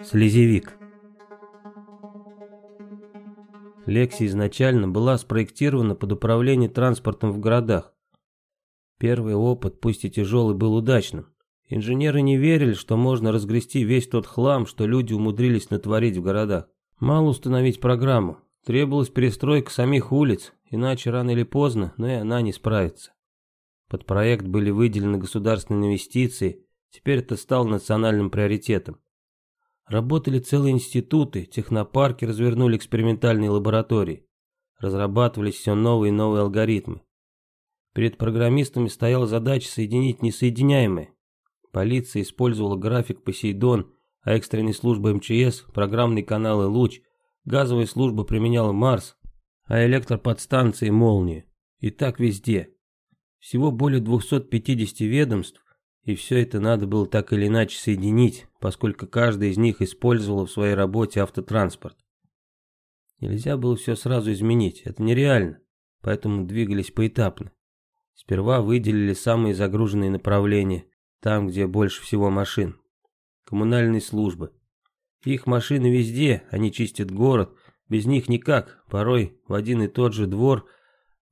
Слезевик. Лекси изначально была спроектирована под управление транспортом в городах. Первый опыт, пусть и тяжелый, был удачным. Инженеры не верили, что можно разгрести весь тот хлам, что люди умудрились натворить в городах. Мало установить программу. Требовалась перестройка самих улиц, иначе рано или поздно, но и она не справится. Под проект были выделены государственные инвестиции, теперь это стало национальным приоритетом. Работали целые институты, технопарки развернули экспериментальные лаборатории. Разрабатывались все новые и новые алгоритмы. Перед программистами стояла задача соединить несоединяемые. Полиция использовала график Посейдон, а экстренные службы МЧС, программные каналы Луч, газовая служба применяла Марс, а электроподстанции Молнию. И так везде. Всего более 250 ведомств, и все это надо было так или иначе соединить, поскольку каждый из них использовал в своей работе автотранспорт. Нельзя было все сразу изменить, это нереально, поэтому двигались поэтапно. Сперва выделили самые загруженные направления, там, где больше всего машин. Коммунальные службы. Их машины везде, они чистят город, без них никак, порой в один и тот же двор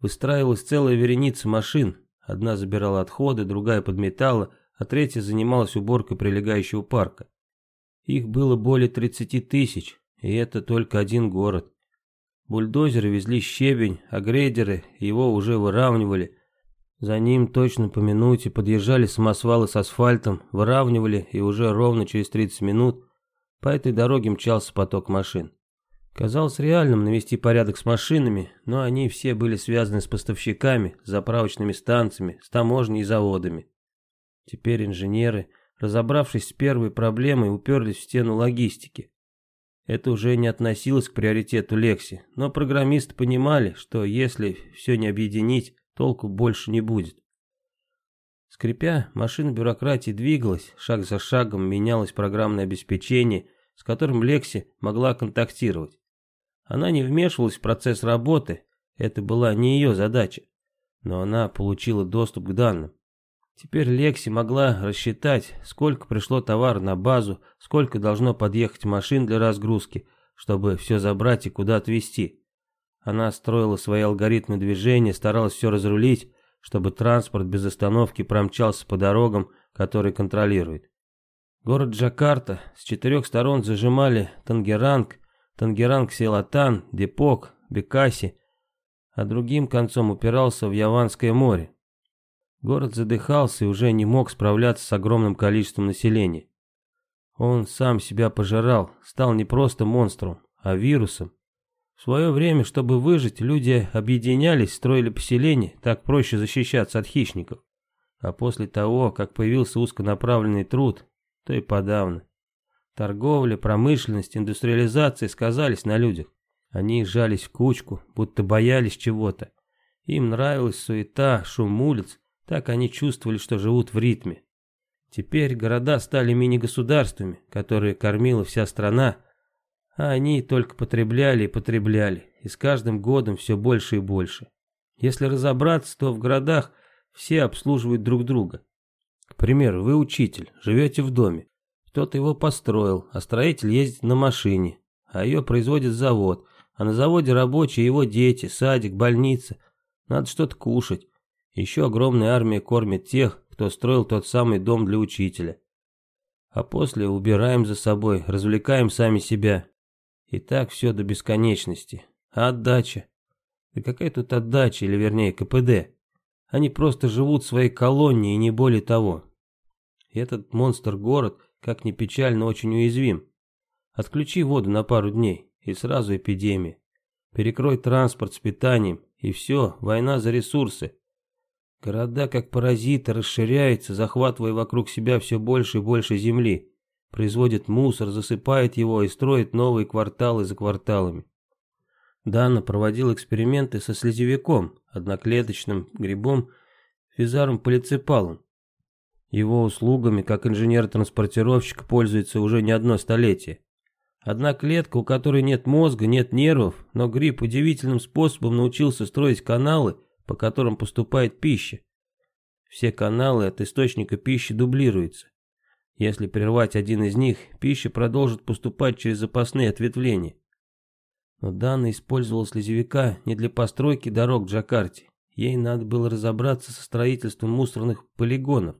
выстраивалась целая вереница машин. Одна забирала отходы, другая подметала, а третья занималась уборкой прилегающего парка. Их было более 30 тысяч, и это только один город. Бульдозеры везли щебень, а грейдеры его уже выравнивали. За ним точно по минуте подъезжали самосвалы с асфальтом, выравнивали, и уже ровно через 30 минут по этой дороге мчался поток машин. Казалось реальным навести порядок с машинами, но они все были связаны с поставщиками, заправочными станциями, с таможней и заводами. Теперь инженеры, разобравшись с первой проблемой, уперлись в стену логистики. Это уже не относилось к приоритету Лекси, но программисты понимали, что если все не объединить, толку больше не будет. Скрипя, машина бюрократии двигалась, шаг за шагом менялось программное обеспечение, с которым Лекси могла контактировать. Она не вмешивалась в процесс работы, это была не ее задача, но она получила доступ к данным. Теперь Лекси могла рассчитать, сколько пришло товара на базу, сколько должно подъехать машин для разгрузки, чтобы все забрать и куда отвезти. Она строила свои алгоритмы движения, старалась все разрулить, чтобы транспорт без остановки промчался по дорогам, которые контролирует. Город Джакарта с четырех сторон зажимали Тангеранг, Тангеранг-Селатан, Депок, Бекаси, а другим концом упирался в Яванское море. Город задыхался и уже не мог справляться с огромным количеством населения. Он сам себя пожирал, стал не просто монстром, а вирусом. В свое время, чтобы выжить, люди объединялись, строили поселения, так проще защищаться от хищников. А после того, как появился узконаправленный труд, то и подавно. Торговля, промышленность, индустриализация сказались на людях. Они сжались в кучку, будто боялись чего-то. Им нравилась суета, шум улиц, так они чувствовали, что живут в ритме. Теперь города стали мини-государствами, которые кормила вся страна, а они только потребляли и потребляли, и с каждым годом все больше и больше. Если разобраться, то в городах все обслуживают друг друга. К примеру, вы учитель, живете в доме. Кто-то его построил, а строитель ездит на машине, а ее производит завод, а на заводе рабочие его дети, садик, больница. Надо что-то кушать. Еще огромная армия кормит тех, кто строил тот самый дом для учителя. А после убираем за собой, развлекаем сами себя. И так все до бесконечности. А отдача? Да какая тут отдача, или вернее КПД? Они просто живут в своей колонии и не более того. И этот монстр-город как ни печально, очень уязвим. Отключи воду на пару дней, и сразу эпидемия. Перекрой транспорт с питанием, и все, война за ресурсы. Города, как паразиты, расширяются, захватывая вокруг себя все больше и больше земли. Производит мусор, засыпает его и строит новые кварталы за кварталами. Дана проводил эксперименты со слезевиком, одноклеточным грибом, физаром полицепалом. Его услугами как инженер-транспортировщик пользуется уже не одно столетие. Одна клетка, у которой нет мозга, нет нервов, но гриб удивительным способом научился строить каналы, по которым поступает пища. Все каналы от источника пищи дублируются. Если прервать один из них, пища продолжит поступать через запасные ответвления. Но Дана использовала слезевика не для постройки дорог в Джакарте. Ей надо было разобраться со строительством мусорных полигонов.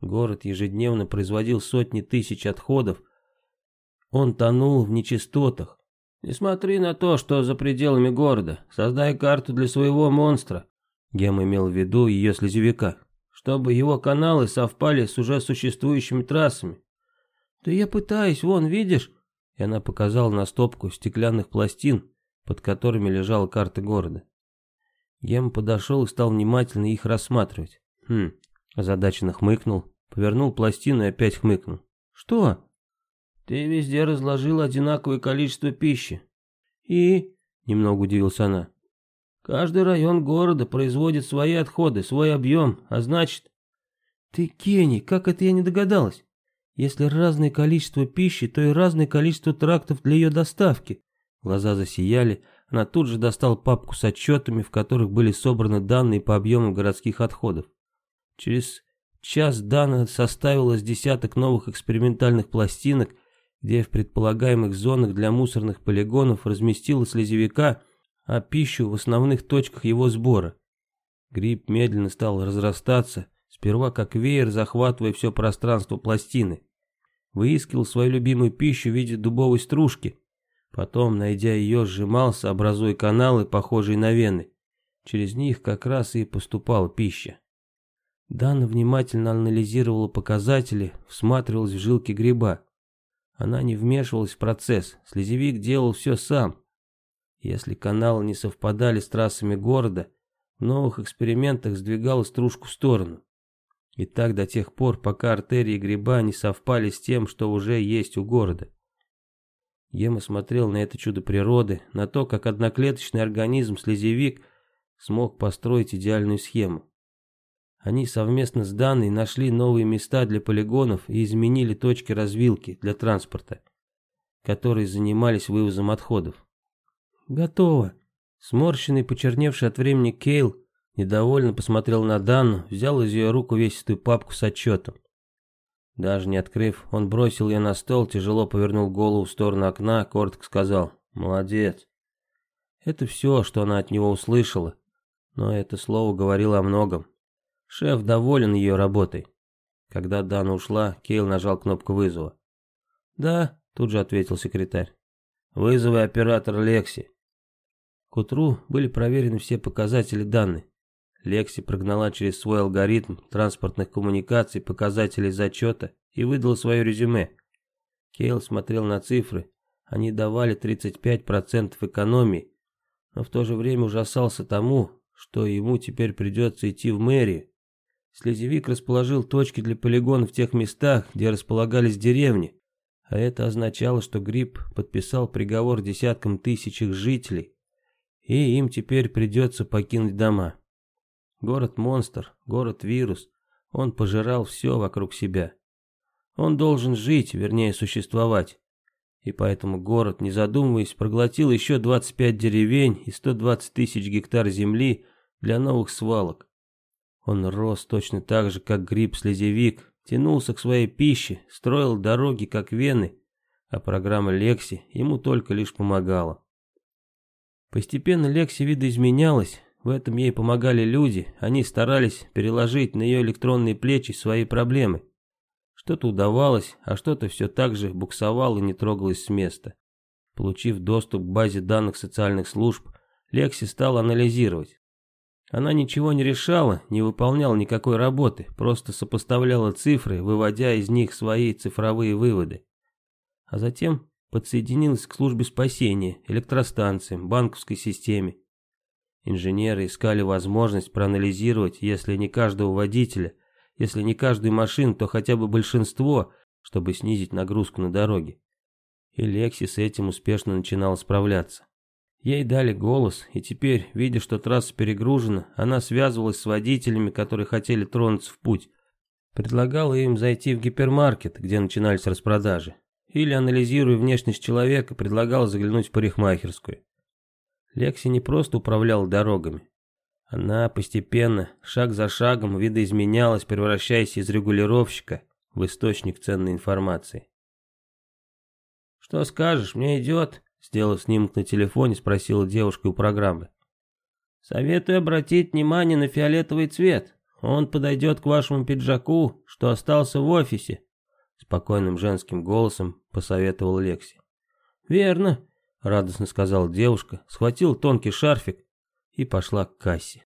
Город ежедневно производил сотни тысяч отходов. Он тонул в нечистотах. Не смотри на то, что за пределами города. Создай карту для своего монстра. Гем имел в виду ее слезевика. Чтобы его каналы совпали с уже существующими трассами. Да я пытаюсь, вон, видишь? И она показала на стопку стеклянных пластин, под которыми лежала карта города. Гем подошел и стал внимательно их рассматривать. Хм, озадаченно хмыкнул, повернул пластину и опять хмыкнул. «Что?» «Ты везде разложил одинаковое количество пищи». «И?» — немного удивился она. «Каждый район города производит свои отходы, свой объем, а значит...» «Ты гений, как это я не догадалась? Если разное количество пищи, то и разное количество трактов для ее доставки». Глаза засияли, она тут же достала папку с отчетами, в которых были собраны данные по объему городских отходов. Через час Дана составила с десяток новых экспериментальных пластинок, где в предполагаемых зонах для мусорных полигонов разместила слезевика, а пищу в основных точках его сбора. Гриб медленно стал разрастаться, сперва как веер, захватывая все пространство пластины. Выискивал свою любимую пищу в виде дубовой стружки, Потом, найдя ее, сжимался, образуя каналы, похожие на вены. Через них как раз и поступала пища. Дана внимательно анализировала показатели, всматривалась в жилки гриба. Она не вмешивалась в процесс, слезевик делал все сам. Если каналы не совпадали с трассами города, в новых экспериментах сдвигала стружку в сторону. И так до тех пор, пока артерии гриба не совпали с тем, что уже есть у города. Ема смотрел на это чудо природы, на то, как одноклеточный организм слезевик смог построить идеальную схему. Они совместно с Даной нашли новые места для полигонов и изменили точки развилки для транспорта, которые занимались вывозом отходов. «Готово!» Сморщенный, почерневший от времени Кейл недовольно посмотрел на Данну, взял из ее рук увесистую папку с отчетом. Даже не открыв, он бросил ее на стол, тяжело повернул голову в сторону окна, коротко сказал «Молодец». Это все, что она от него услышала, но это слово говорило о многом. Шеф доволен ее работой. Когда Дана ушла, Кейл нажал кнопку вызова. «Да», — тут же ответил секретарь. «Вызовы оператор Лекси». К утру были проверены все показатели данных. Лекси прогнала через свой алгоритм транспортных коммуникаций показатели зачета и выдала свое резюме. Кейл смотрел на цифры, они давали 35% экономии, но в то же время ужасался тому, что ему теперь придется идти в мэрию. Слезевик расположил точки для полигона в тех местах, где располагались деревни, а это означало, что Гриб подписал приговор десяткам тысяч их жителей, и им теперь придется покинуть дома. Город-монстр, город-вирус. Он пожирал все вокруг себя. Он должен жить, вернее существовать. И поэтому город, не задумываясь, проглотил еще 25 деревень и 120 тысяч гектар земли для новых свалок. Он рос точно так же, как гриб-слезевик, тянулся к своей пище, строил дороги, как вены, а программа Лекси ему только лишь помогала. Постепенно Лекси видоизменялась, в этом ей помогали люди, они старались переложить на ее электронные плечи свои проблемы. Что-то удавалось, а что-то все так же буксовало и не трогалось с места. Получив доступ к базе данных социальных служб, Лекси стала анализировать. Она ничего не решала, не выполняла никакой работы, просто сопоставляла цифры, выводя из них свои цифровые выводы. А затем подсоединилась к службе спасения, электростанциям, банковской системе. Инженеры искали возможность проанализировать, если не каждого водителя, если не каждую машину, то хотя бы большинство, чтобы снизить нагрузку на дороге. И Лекси с этим успешно начинала справляться. Ей дали голос, и теперь, видя, что трасса перегружена, она связывалась с водителями, которые хотели тронуться в путь. Предлагала им зайти в гипермаркет, где начинались распродажи. Или, анализируя внешность человека, предлагала заглянуть в парикмахерскую. Лекси не просто управляла дорогами. Она постепенно, шаг за шагом, видоизменялась, превращаясь из регулировщика в источник ценной информации. «Что скажешь, мне идет?» Сделав снимок на телефоне, спросила девушка у программы. «Советую обратить внимание на фиолетовый цвет. Он подойдет к вашему пиджаку, что остался в офисе», спокойным женским голосом посоветовал Лекси. «Верно», — радостно сказала девушка, схватила тонкий шарфик и пошла к кассе.